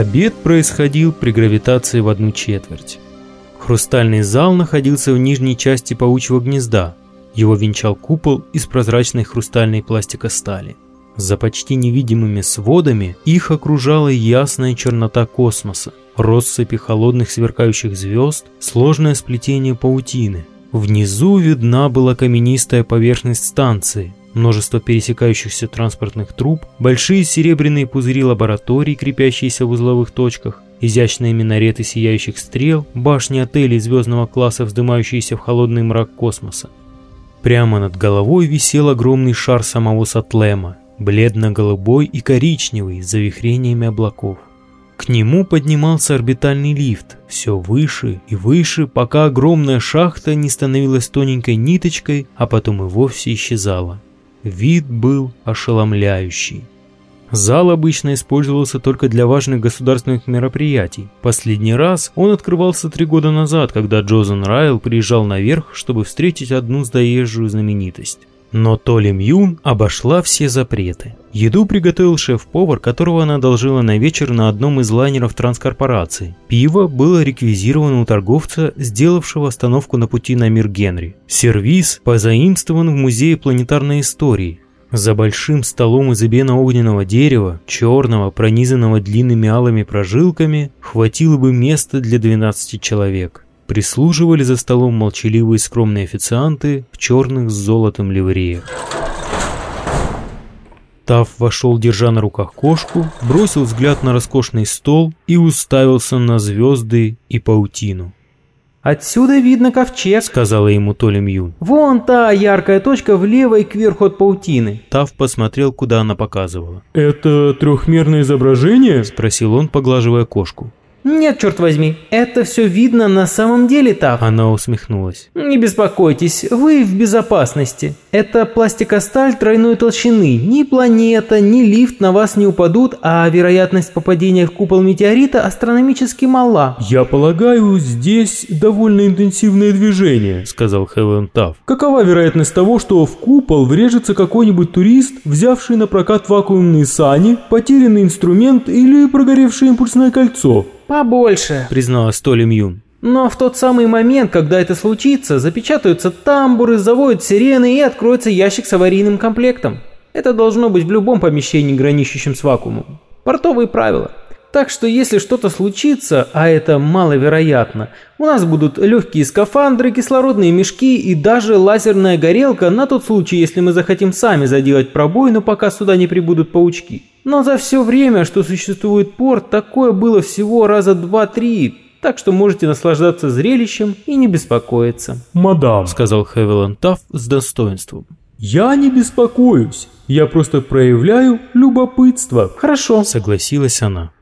Обед происходил при гравитации в одну четверть. Хрустальный зал находился в нижней части паучьего гнезда. Его венчал купол из прозрачной хрустальной пластикостали. За почти невидимыми сводами их окружала ясная чернота космоса, россыпи холодных сверкающих звезд, сложное сплетение паутины. Внизу видна была каменистая поверхность станции, множество пересекающихся транспортных труб, большие серебряные пузыри лабораторий, крепящиеся в узловых точках, изящные минареты сияющих стрел, башни отелей звездного класса, вздымающиеся в холодный мрак космоса. Прямо над головой висел огромный шар самого Сатлема, бледно-голубой и коричневый, с завихрениями облаков. К нему поднимался орбитальный лифт, все выше и выше, пока огромная шахта не становилась тоненькой ниточкой, а потом и вовсе исчезала. Вид был ошеломляющий. Зал обычно использовался только для важных государственных мероприятий. Последний раз он открывался три года назад, когда Джозен Райл приезжал наверх, чтобы встретить одну заезжую знаменитость. Но Толи Мьюн обошла все запреты. Еду приготовил шеф-повар, которого она одолжила на вечер на одном из лайнеров транскорпорации. Пиво было реквизировано у торговца, сделавшего остановку на пути на мир Генри. Сервиз позаимствован в Музее планетарной истории. За большим столом из эбено-огненного дерева, черного, пронизанного длинными алыми прожилками, хватило бы места для 12 человек прислуживали за столом молчаливые скромные официанты в черных с золотом ливреях. Тав вошел, держа на руках кошку, бросил взгляд на роскошный стол и уставился на звезды и паутину. «Отсюда видно ковчег», — сказала ему Толя Мьюн. «Вон та яркая точка влево и кверху от паутины». Тав посмотрел, куда она показывала. «Это трехмерное изображение?» — спросил он, поглаживая кошку. «Нет, черт возьми, это все видно на самом деле, Тав». Она усмехнулась. «Не беспокойтесь, вы в безопасности. Это пластикосталь тройной толщины. Ни планета, ни лифт на вас не упадут, а вероятность попадения в купол метеорита астрономически мала». «Я полагаю, здесь довольно интенсивное движение», — сказал Хелен Тав. «Какова вероятность того, что в купол врежется какой-нибудь турист, взявший на прокат вакуумные сани, потерянный инструмент или прогоревшее импульсное кольцо?» «Побольше», — призналась Толи Мьюн. Но в тот самый момент, когда это случится, запечатаются тамбуры, заводят сирены и откроется ящик с аварийным комплектом. Это должно быть в любом помещении, граничащем с вакуумом. Портовые правила. Так что если что-то случится, а это маловероятно, у нас будут легкие скафандры, кислородные мешки и даже лазерная горелка на тот случай, если мы захотим сами заделать пробоину, пока сюда не прибудут паучки. Но за все время, что существует порт, такое было всего раза два-три, так что можете наслаждаться зрелищем и не беспокоиться. «Мадам», — сказал Хевилан Тафф с достоинством. «Я не беспокоюсь, я просто проявляю любопытство». «Хорошо», — согласилась она.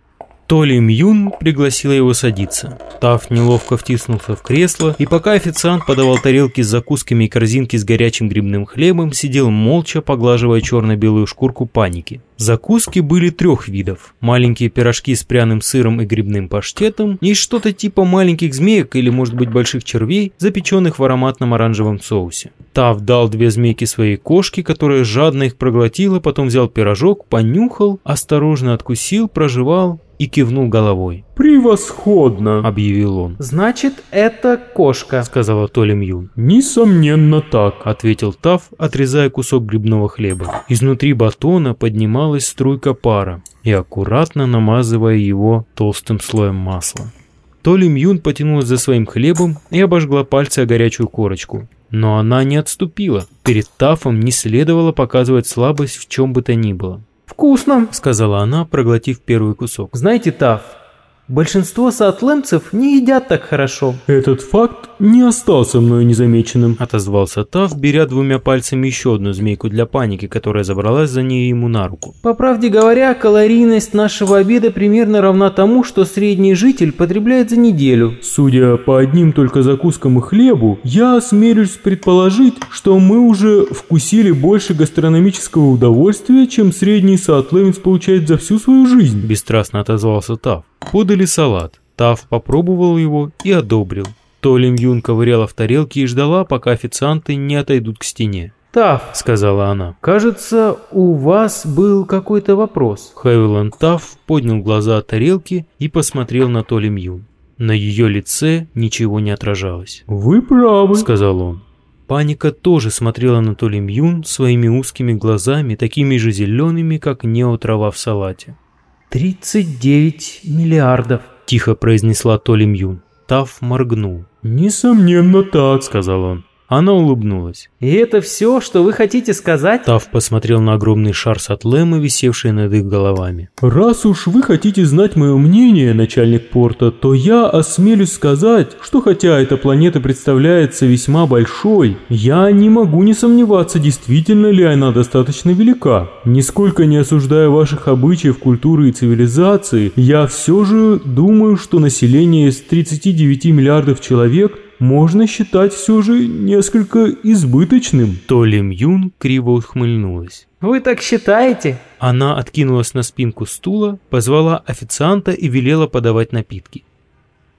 Толи Мьюн пригласила его садиться. Таф неловко втиснулся в кресло, и пока официант подавал тарелки с закусками и корзинки с горячим грибным хлебом, сидел молча, поглаживая черно-белую шкурку паники. Закуски были трех видов. Маленькие пирожки с пряным сыром и грибным паштетом, и что-то типа маленьких змеек или, может быть, больших червей, запеченных в ароматном оранжевом соусе. Тав дал две змейки своей кошке, которая жадно их проглотила, потом взял пирожок, понюхал, осторожно откусил, прожевал и кивнул головой. «Превосходно!» – объявил он. «Значит, это кошка», – сказала Толя Мьюн. «Несомненно так», – ответил Тав, отрезая кусок грибного хлеба. Изнутри батона поднималась струйка пара и аккуратно намазывая его толстым слоем масла. Толи Мьюн потянулась за своим хлебом и обожгла пальцы о горячую корочку. Но она не отступила. Перед Тафом не следовало показывать слабость в чем бы то ни было. «Вкусно», — сказала она, проглотив первый кусок. «Знаете, Таф, Большинство саатлемцев не едят так хорошо. Этот факт не остался мною незамеченным, отозвался Тав, беря двумя пальцами еще одну змейку для паники, которая забралась за ней ему на руку. По правде говоря, калорийность нашего обеда примерно равна тому, что средний житель потребляет за неделю. Судя по одним только закускам и хлебу, я осмелюсь предположить, что мы уже вкусили больше гастрономического удовольствия, чем средний саатлемец получает за всю свою жизнь. Бесстрастно отозвался Тав. Подали салат. Тав попробовал его и одобрил. Толим Юн ковыряла в тарелке и ждала, пока официанты не отойдут к стене. Тав, — сказала она. кажется, у вас был какой-то вопрос. Хевиланд Тафф поднял глаза от тарелки и посмотрел на Толи Мью. На ее лице ничего не отражалось. «Вы правы», — сказал он. Паника тоже смотрела на Толи Мьюн своими узкими глазами, такими же зелеными, как неотрава в салате. «39 миллиардов», — тихо произнесла Толи Мьюн. Тав моргнул. «Несомненно так», — сказал он. Она улыбнулась. «И это все, что вы хотите сказать?» Тав посмотрел на огромный шар Сатлема, висевший над их головами. «Раз уж вы хотите знать мое мнение, начальник порта, то я осмелюсь сказать, что хотя эта планета представляется весьма большой, я не могу не сомневаться, действительно ли она достаточно велика. Нисколько не осуждая ваших обычаев, культуры и цивилизации, я все же думаю, что население из 39 миллиардов человек – можно считать все же несколько избыточным. То Лим Юн криво ухмыльнулась. «Вы так считаете?» Она откинулась на спинку стула, позвала официанта и велела подавать напитки.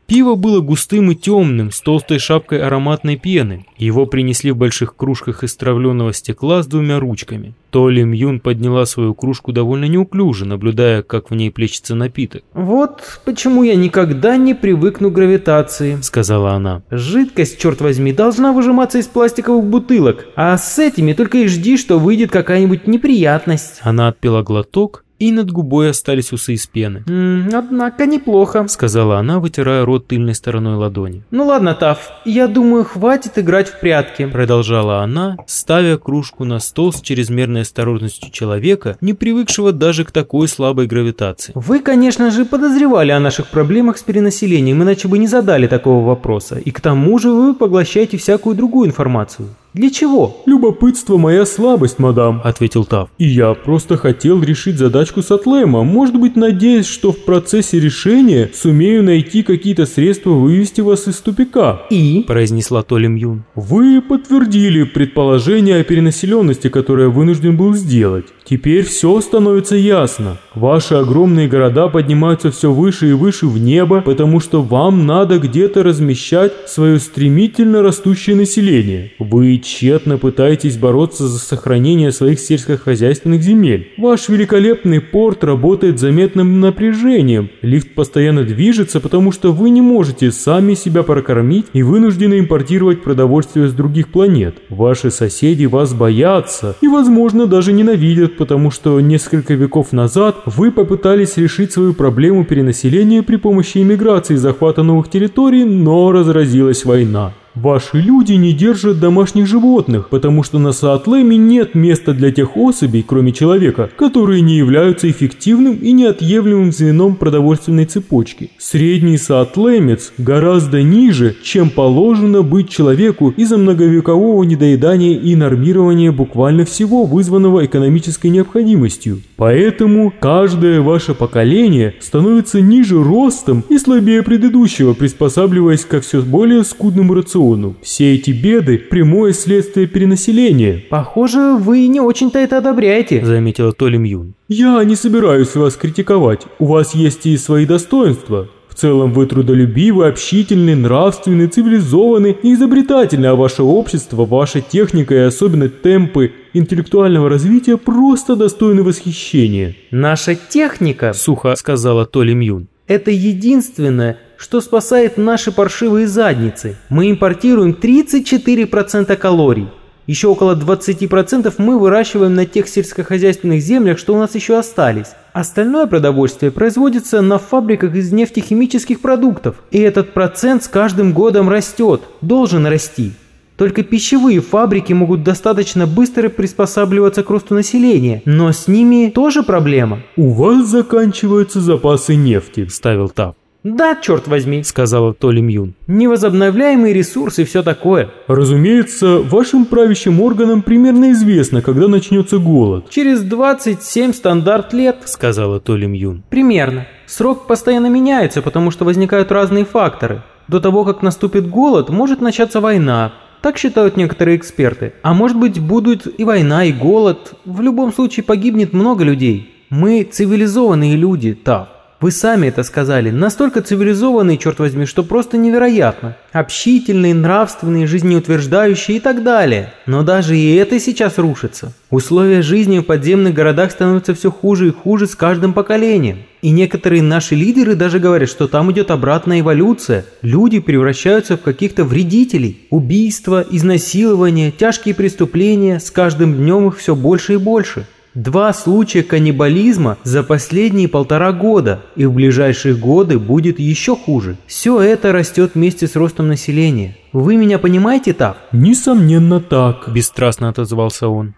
Пиво было густым и темным, с толстой шапкой ароматной пены. Его принесли в больших кружках из травленного стекла с двумя ручками. Толи Мьюн подняла свою кружку довольно неуклюже, наблюдая, как в ней плещется напиток. «Вот почему я никогда не привыкну к гравитации», — сказала она. «Жидкость, черт возьми, должна выжиматься из пластиковых бутылок, а с этими только и жди, что выйдет какая-нибудь неприятность». Она отпила глоток и над губой остались усы из пены. «М однако неплохо», — сказала она, вытирая рот тыльной стороной ладони. «Ну ладно, Тав, я думаю, хватит играть в прятки», — продолжала она, ставя кружку на стол с чрезмерной осторожностью человека, не привыкшего даже к такой слабой гравитации. «Вы, конечно же, подозревали о наших проблемах с перенаселением, иначе бы не задали такого вопроса, и к тому же вы поглощаете всякую другую информацию. Для чего? Любопытство моя слабость, мадам, ответил Тав. И я просто хотел решить задачку с Атлема, может быть, надеясь, что в процессе решения сумею найти какие-то средства вывести вас из тупика. И? произнесла Толим Юн. Вы подтвердили предположение о перенаселенности, которое вынужден был сделать. Теперь все становится ясно. Ваши огромные города поднимаются все выше и выше в небо, потому что вам надо где-то размещать свое стремительно растущее население. Вы тщетно пытаетесь бороться за сохранение своих сельскохозяйственных земель. Ваш великолепный порт работает заметным напряжением. Лифт постоянно движется, потому что вы не можете сами себя прокормить и вынуждены импортировать продовольствие с других планет. Ваши соседи вас боятся и, возможно, даже ненавидят, потому что несколько веков назад вы попытались решить свою проблему перенаселения при помощи иммиграции и захвата новых территорий, но разразилась война. Ваши люди не держат домашних животных, потому что на Саатлеме нет места для тех особей, кроме человека, которые не являются эффективным и неотъемлемым звеном продовольственной цепочки. Средний Саатлемец гораздо ниже, чем положено быть человеку из-за многовекового недоедания и нормирования буквально всего, вызванного экономической необходимостью. Поэтому каждое ваше поколение становится ниже ростом и слабее предыдущего, приспосабливаясь ко все более скудному рациону рациону. Все эти беды – прямое следствие перенаселения. Похоже, вы не очень-то это одобряете, заметила Толи Мьюн. Я не собираюсь вас критиковать. У вас есть и свои достоинства. В целом вы трудолюбивы, общительны, нравственны, цивилизованы и изобретательны, а ваше общество, ваша техника и особенно темпы интеллектуального развития просто достойны восхищения. «Наша техника», — сухо сказала Толи Мьюн, — «это единственное, что спасает наши паршивые задницы. Мы импортируем 34% калорий. Еще около 20% мы выращиваем на тех сельскохозяйственных землях, что у нас еще остались. Остальное продовольствие производится на фабриках из нефтехимических продуктов. И этот процент с каждым годом растет, должен расти. Только пищевые фабрики могут достаточно быстро приспосабливаться к росту населения, но с ними тоже проблема. «У вас заканчиваются запасы нефти», – ставил Тап. «Да, черт возьми», — сказала Толи Мьюн. «Невозобновляемые ресурсы и все такое». «Разумеется, вашим правящим органам примерно известно, когда начнется голод». «Через 27 стандарт лет», — сказала Толи Мьюн. «Примерно. Срок постоянно меняется, потому что возникают разные факторы. До того, как наступит голод, может начаться война. Так считают некоторые эксперты. А может быть, будут и война, и голод. В любом случае погибнет много людей. Мы цивилизованные люди, Тав. Вы сами это сказали. Настолько цивилизованные, черт возьми, что просто невероятно. Общительные, нравственные, жизнеутверждающие и так далее. Но даже и это сейчас рушится. Условия жизни в подземных городах становятся все хуже и хуже с каждым поколением. И некоторые наши лидеры даже говорят, что там идет обратная эволюция. Люди превращаются в каких-то вредителей. Убийства, изнасилования, тяжкие преступления, с каждым днем их все больше и больше. Два случая каннибализма за последние полтора года, и в ближайшие годы будет еще хуже. Все это растет вместе с ростом населения. Вы меня понимаете так? Несомненно так, бесстрастно отозвался он.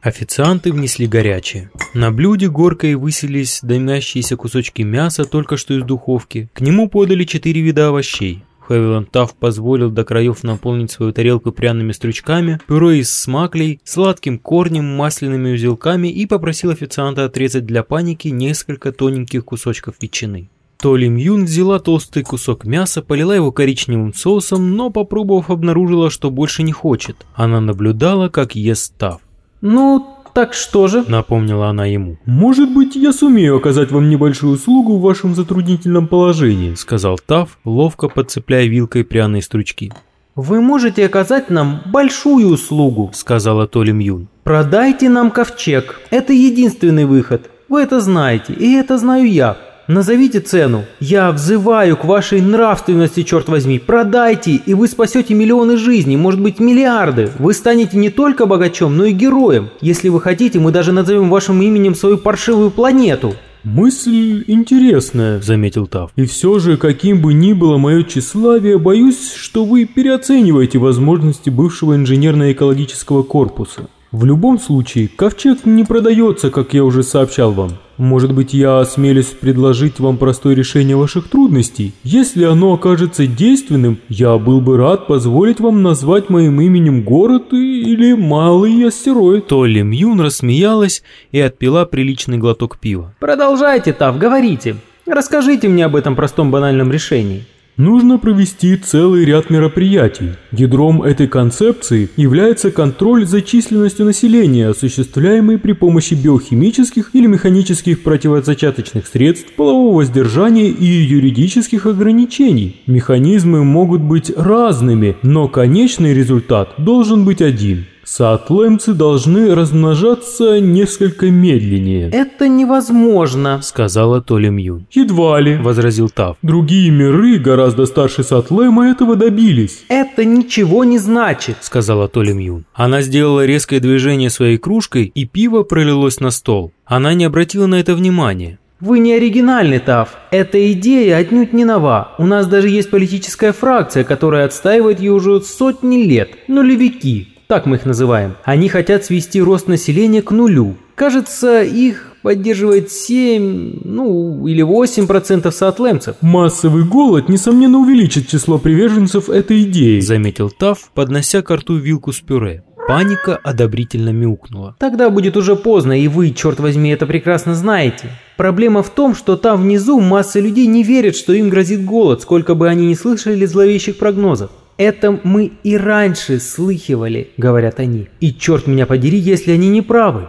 Официанты внесли горячее. На блюде горкой высились дымящиеся кусочки мяса только что из духовки. К нему подали четыре вида овощей. Хевиланд Тафф позволил до краев наполнить свою тарелку пряными стручками, пюре из смаклей, сладким корнем, масляными узелками и попросил официанта отрезать для паники несколько тоненьких кусочков ветчины. Толи Мьюн взяла толстый кусок мяса, полила его коричневым соусом, но попробовав обнаружила, что больше не хочет. Она наблюдала, как ест Тафф. «Ну, так что же?» – напомнила она ему. «Может быть, я сумею оказать вам небольшую услугу в вашем затруднительном положении», – сказал Тав, ловко подцепляя вилкой пряные стручки. «Вы можете оказать нам большую услугу», – сказала Толи Мьюн. «Продайте нам ковчег. Это единственный выход. Вы это знаете, и это знаю я. Назовите цену. Я взываю к вашей нравственности, черт возьми. Продайте, и вы спасете миллионы жизней, может быть миллиарды. Вы станете не только богачом, но и героем. Если вы хотите, мы даже назовем вашим именем свою паршивую планету. «Мысль интересная», — заметил Тав. «И все же, каким бы ни было мое тщеславие, боюсь, что вы переоцениваете возможности бывшего инженерно-экологического корпуса. В любом случае, ковчег не продается, как я уже сообщал вам. Может быть, я осмелюсь предложить вам простое решение ваших трудностей? Если оно окажется действенным, я был бы рад позволить вам назвать моим именем город или малый астероид». Толли Мьюн рассмеялась и отпила приличный глоток пива. «Продолжайте, Тав, говорите. Расскажите мне об этом простом банальном решении». Нужно провести целый ряд мероприятий. Ядром этой концепции является контроль за численностью населения, осуществляемый при помощи биохимических или механических противозачаточных средств, полового воздержания и юридических ограничений. Механизмы могут быть разными, но конечный результат должен быть один – Саатлемцы должны размножаться несколько медленнее. «Это невозможно», — сказала Толи Мьюн. «Едва ли», — возразил Тав. «Другие миры, гораздо старше Саатлема, этого добились». «Это ничего не значит», — сказала Толи Мьюн. Она сделала резкое движение своей кружкой, и пиво пролилось на стол. Она не обратила на это внимания. Вы не оригинальный, Тав. Эта идея отнюдь не нова. У нас даже есть политическая фракция, которая отстаивает ее уже сотни лет. Нулевики так мы их называем, они хотят свести рост населения к нулю. Кажется, их поддерживает 7, ну или 8% саатлемцев. Массовый голод, несомненно, увеличит число приверженцев этой идеи, заметил Тав, поднося к рту вилку с пюре. Паника одобрительно мяукнула. Тогда будет уже поздно, и вы, черт возьми, это прекрасно знаете. Проблема в том, что там внизу масса людей не верит, что им грозит голод, сколько бы они ни слышали зловещих прогнозов. Это мы и раньше слыхивали, говорят они. И черт меня подери, если они не правы.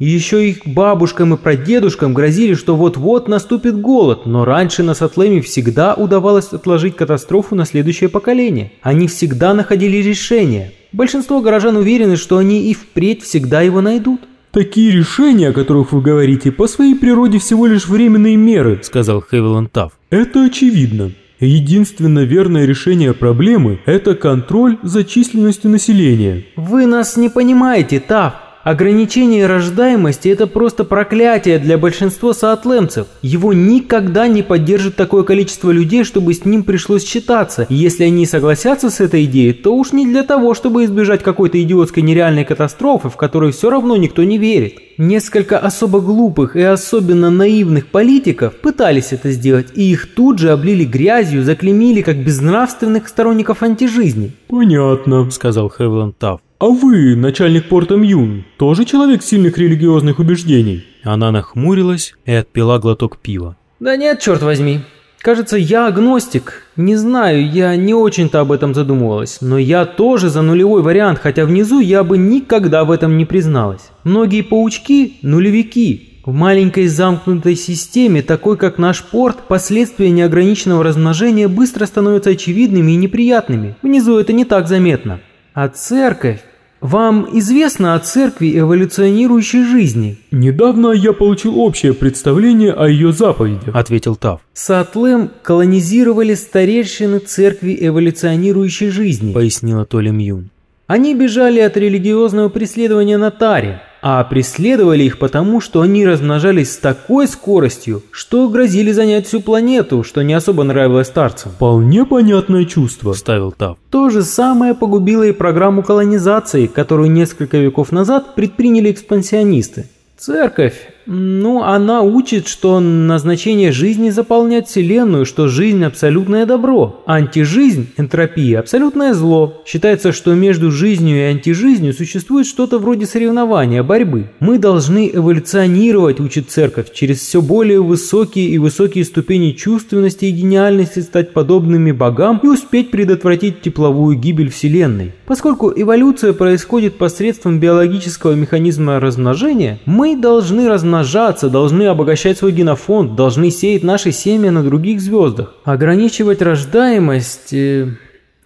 Еще их бабушкам и прадедушкам грозили, что вот-вот наступит голод, но раньше на Сатлеме всегда удавалось отложить катастрофу на следующее поколение. Они всегда находили решение. Большинство горожан уверены, что они и впредь всегда его найдут. «Такие решения, о которых вы говорите, по своей природе всего лишь временные меры», — сказал Хевилан Тафф. «Это очевидно. Единственно верное решение проблемы – это контроль за численностью населения. Вы нас не понимаете, Тав. Ограничение рождаемости – это просто проклятие для большинства саатлемцев. Его никогда не поддержит такое количество людей, чтобы с ним пришлось считаться. И если они согласятся с этой идеей, то уж не для того, чтобы избежать какой-то идиотской нереальной катастрофы, в которой все равно никто не верит. Несколько особо глупых и особенно наивных политиков пытались это сделать, и их тут же облили грязью, заклемили как безнравственных сторонников антижизни. «Понятно», – сказал Хевланд Тафф. «А вы, начальник порта Мьюн, тоже человек сильных религиозных убеждений?» Она нахмурилась и отпила глоток пива. «Да нет, черт возьми. Кажется, я агностик. Не знаю, я не очень-то об этом задумывалась. Но я тоже за нулевой вариант, хотя внизу я бы никогда в этом не призналась. Многие паучки – нулевики. В маленькой замкнутой системе, такой как наш порт, последствия неограниченного размножения быстро становятся очевидными и неприятными. Внизу это не так заметно. А церковь вам известно о церкви эволюционирующей жизни? Недавно я получил общее представление о ее заповедях, ответил Тав. Саатлем колонизировали старейшины церкви эволюционирующей жизни, пояснила Толя Мьюн. Они бежали от религиозного преследования на Таре, а преследовали их потому, что они размножались с такой скоростью, что грозили занять всю планету, что не особо нравилось старцам. «Вполне понятное чувство», – ставил Тав. То же самое погубило и программу колонизации, которую несколько веков назад предприняли экспансионисты. Церковь ну, она учит, что назначение жизни заполнять Вселенную, что жизнь – абсолютное добро. Антижизнь, энтропия – абсолютное зло. Считается, что между жизнью и антижизнью существует что-то вроде соревнования, борьбы. Мы должны эволюционировать, учит церковь, через все более высокие и высокие ступени чувственности и гениальности стать подобными богам и успеть предотвратить тепловую гибель Вселенной. Поскольку эволюция происходит посредством биологического механизма размножения, мы должны размножаться размножаться, должны обогащать свой генофонд, должны сеять наши семя на других звездах. Ограничивать рождаемость... Э,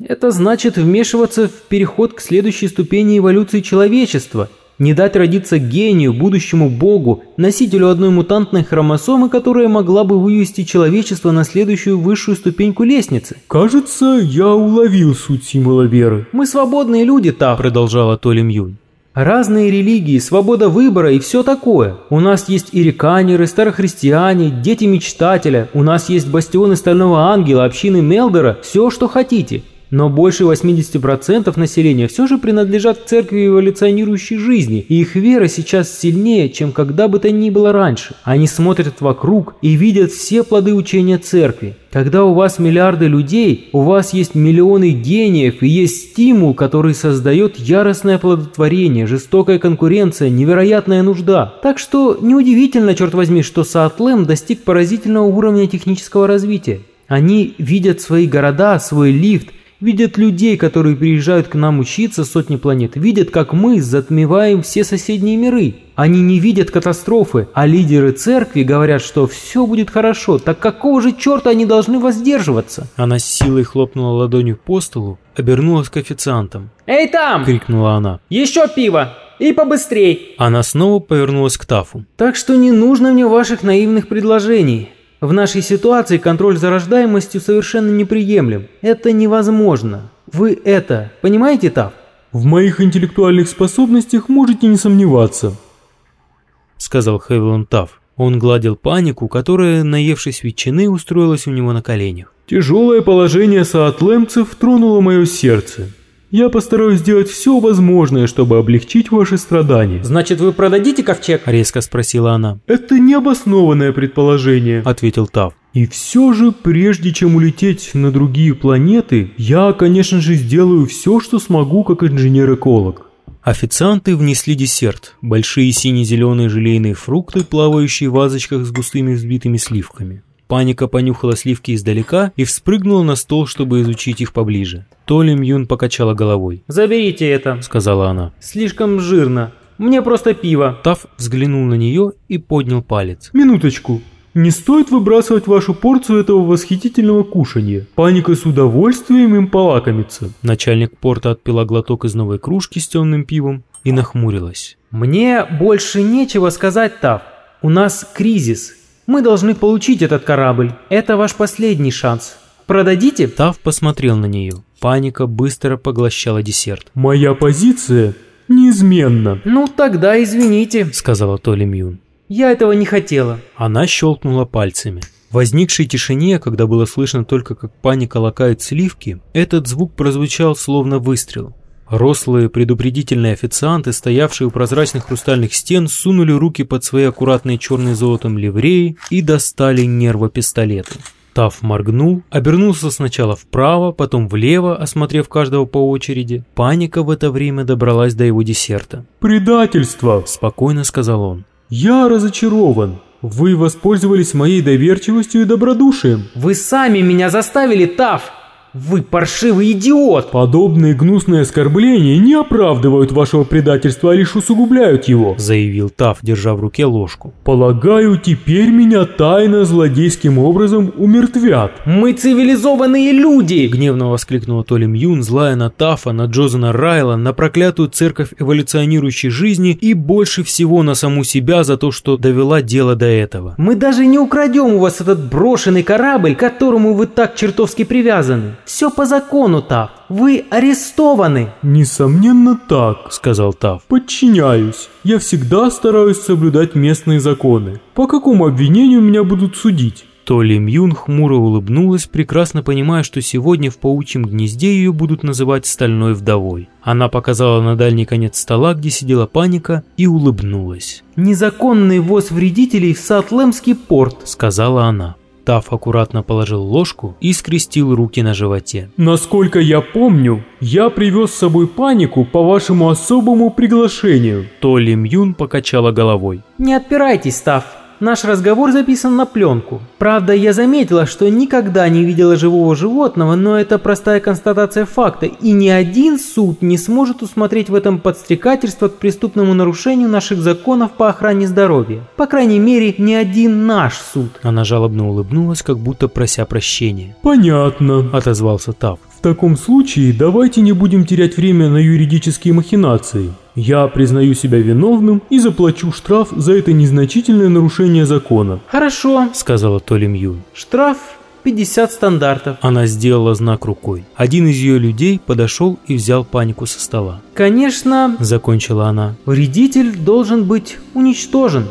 это значит вмешиваться в переход к следующей ступени эволюции человечества, не дать родиться гению, будущему богу, носителю одной мутантной хромосомы, которая могла бы вывести человечество на следующую высшую ступеньку лестницы. «Кажется, я уловил суть символа веры». «Мы свободные люди, Та», — продолжала Толи Мьюн. Разные религии, свобода выбора и все такое. У нас есть и реканеры, старохристиане, дети мечтателя, у нас есть бастионы Стального Ангела, общины Мелдера, все, что хотите. Но больше 80% населения все же принадлежат церкви эволюционирующей жизни, и их вера сейчас сильнее, чем когда бы то ни было раньше. Они смотрят вокруг и видят все плоды учения церкви. Когда у вас миллиарды людей, у вас есть миллионы гениев и есть стимул, который создает яростное плодотворение, жестокая конкуренция, невероятная нужда. Так что неудивительно, черт возьми, что Саатлем достиг поразительного уровня технического развития. Они видят свои города, свой лифт, Видят людей, которые приезжают к нам учиться сотни планет. Видят, как мы затмеваем все соседние миры. Они не видят катастрофы, а лидеры церкви говорят, что все будет хорошо. Так какого же черта они должны воздерживаться? Она с силой хлопнула ладонью по столу, обернулась к официантам. «Эй там!» – крикнула она. «Еще пиво! И побыстрей!» Она снова повернулась к Тафу. «Так что не нужно мне ваших наивных предложений. В нашей ситуации контроль за рождаемостью совершенно неприемлем. Это невозможно. Вы это понимаете, Тав? В моих интеллектуальных способностях можете не сомневаться, сказал Хевилон Тав. Он гладил панику, которая, наевшись ветчины, устроилась у него на коленях. Тяжелое положение саатлемцев тронуло мое сердце. Я постараюсь сделать все возможное, чтобы облегчить ваши страдания. Значит, вы продадите ковчег? Резко спросила она. Это необоснованное предположение, ответил Тав. И все же, прежде чем улететь на другие планеты, я, конечно же, сделаю все, что смогу как инженер-эколог. Официанты внесли десерт. Большие сине-зеленые желейные фрукты, плавающие в вазочках с густыми взбитыми сливками. Паника понюхала сливки издалека и вспрыгнула на стол, чтобы изучить их поближе. Толи Мьюн покачала головой. «Заберите это», — сказала она. «Слишком жирно. Мне просто пиво». Таф взглянул на нее и поднял палец. «Минуточку. Не стоит выбрасывать вашу порцию этого восхитительного кушанья. Паника с удовольствием им полакомится». Начальник порта отпила глоток из новой кружки с темным пивом и нахмурилась. «Мне больше нечего сказать, Таф. У нас кризис. Мы должны получить этот корабль. Это ваш последний шанс. Продадите?» Тав посмотрел на нее. Паника быстро поглощала десерт. «Моя позиция неизменна». «Ну тогда извините», — сказала Толи Мьюн. «Я этого не хотела». Она щелкнула пальцами. В возникшей тишине, когда было слышно только, как паника лакает сливки, этот звук прозвучал словно выстрел. Рослые предупредительные официанты, стоявшие у прозрачных хрустальных стен, сунули руки под свои аккуратные черные золотом ливреи и достали нервопистолеты. Тав моргнул, обернулся сначала вправо, потом влево, осмотрев каждого по очереди. Паника в это время добралась до его десерта. «Предательство!» – спокойно сказал он. «Я разочарован. Вы воспользовались моей доверчивостью и добродушием». «Вы сами меня заставили, Тав!» Вы паршивый идиот! Подобные гнусные оскорбления не оправдывают вашего предательства, а лишь усугубляют его, заявил Тав, держа в руке ложку. Полагаю, теперь меня тайно злодейским образом умертвят. Мы цивилизованные люди! Гневно воскликнула Толи Мьюн, злая на Тафа, на Джозена Райла, на проклятую церковь эволюционирующей жизни и больше всего на саму себя за то, что довела дело до этого. Мы даже не украдем у вас этот брошенный корабль, к которому вы так чертовски привязаны. Все по закону, Тав. Вы арестованы. Несомненно так, сказал Тав. Подчиняюсь. Я всегда стараюсь соблюдать местные законы. По какому обвинению меня будут судить? То Ли Мьюн хмуро улыбнулась, прекрасно понимая, что сегодня в паучьем гнезде ее будут называть «стальной вдовой». Она показала на дальний конец стола, где сидела паника, и улыбнулась. «Незаконный ввоз вредителей в Сатлемский порт», — сказала она. Тав аккуратно положил ложку и скрестил руки на животе. «Насколько я помню, я привез с собой панику по вашему особому приглашению». То Ли Мьюн покачала головой. «Не отпирайтесь, Тав. Наш разговор записан на пленку. Правда, я заметила, что никогда не видела живого животного, но это простая констатация факта, и ни один суд не сможет усмотреть в этом подстрекательство к преступному нарушению наших законов по охране здоровья. По крайней мере, ни один наш суд. Она жалобно улыбнулась, как будто прося прощения. «Понятно», – отозвался Тав. В таком случае давайте не будем терять время на юридические махинации. Я признаю себя виновным и заплачу штраф за это незначительное нарушение закона. Хорошо, сказала Толи Мьюн. Штраф 50 стандартов. Она сделала знак рукой. Один из ее людей подошел и взял панику со стола. Конечно, закончила она. Вредитель должен быть уничтожен.